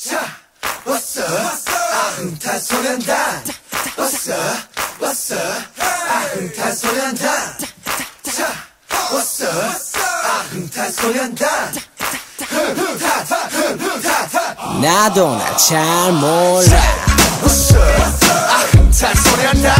자, 왔어. 아흥탄 소년단. 왔어, 왔어. 아흥탄 소년단. 자, 왔어. 아흥탄 소년단. 나도 나 잘 몰라 왔어. 아흥탄 소년단.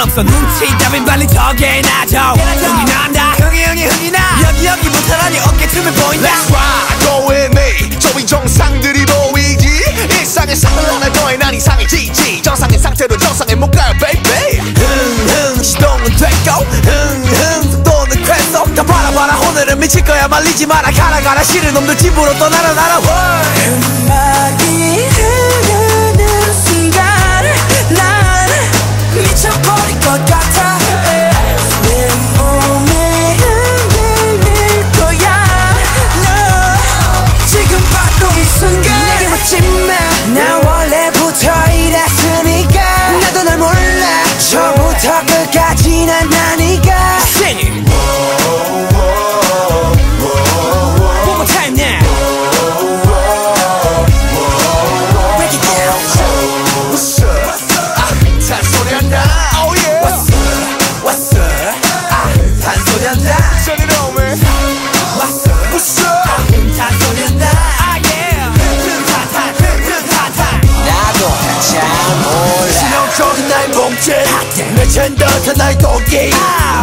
상관없어. 눈치 따윈 빨리 저게 나죠. 흥이 난다. 흥이 흥이 흥이 나. 여기 여기부터라니 어깨춤을 보인다. Let's ride, go with me. 저위 정상들이 보이지. 일상의 상을 하나 더해 난 이상해지지. 정상의 상태로 정상에 못 가요, baby. 흥흥 시동은 됐고. 흥흥 속도는 쾌속 다 바라봐라. 오늘은 미칠 거야. 말리지 마라. 가라 가라. 싫은 놈들 집으로 떠나라 나라. 음 내 젠더한 나의 도끼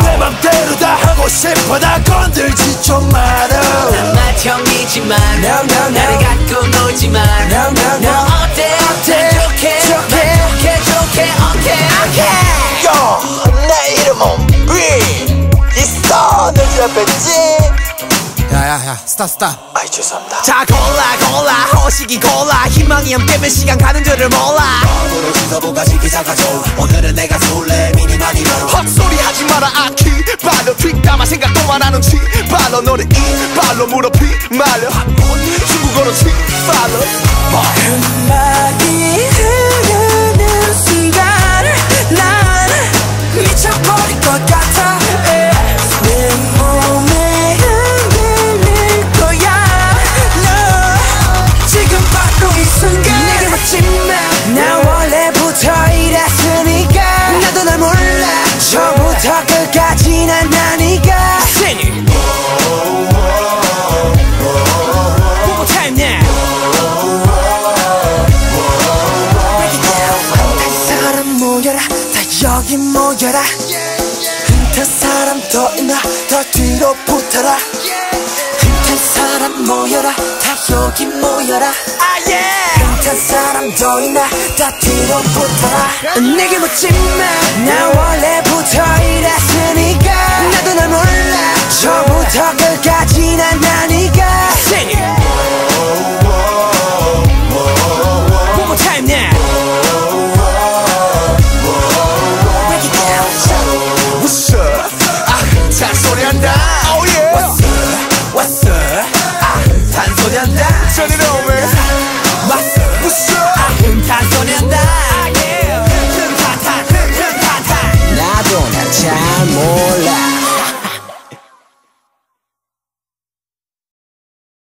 내 맘대로 다 하고 싶어. 나 건들지 좀 마라 맏형이지만 No, no, no. 나를 갖고 놀지만 No, no, no. 너 어때 어때? 난 좋게 좋게. 난 좋게 좋게 오케이 요, 내 이름은 B. 있어, 내 집에 지. 야야야. 스탑 스탑 아이, 죄송합니다. 자 골라 골라. 호식이 골라. 희망이 함께면 시간 가는 줄을 몰라. 도로 시서보가 시기 작아져. 오늘은 내가 술 발로 뒷담화 생각도만 하는 치 발로 너를 이 발로 무릎이 말려. 중국어로 치 발로 모여라. 다 여기 모여라. 흔한 사람 더 있나? 더 뒤로 붙어라. 흔한 사람 모여라. 다 여기 모여라. 흔한 사람 더 있나? 다 뒤로 붙어라. 내게 묻지 마나 원래부터 이랬으니까. 나도 널 몰라. 저부터 끝까지 Turn it on.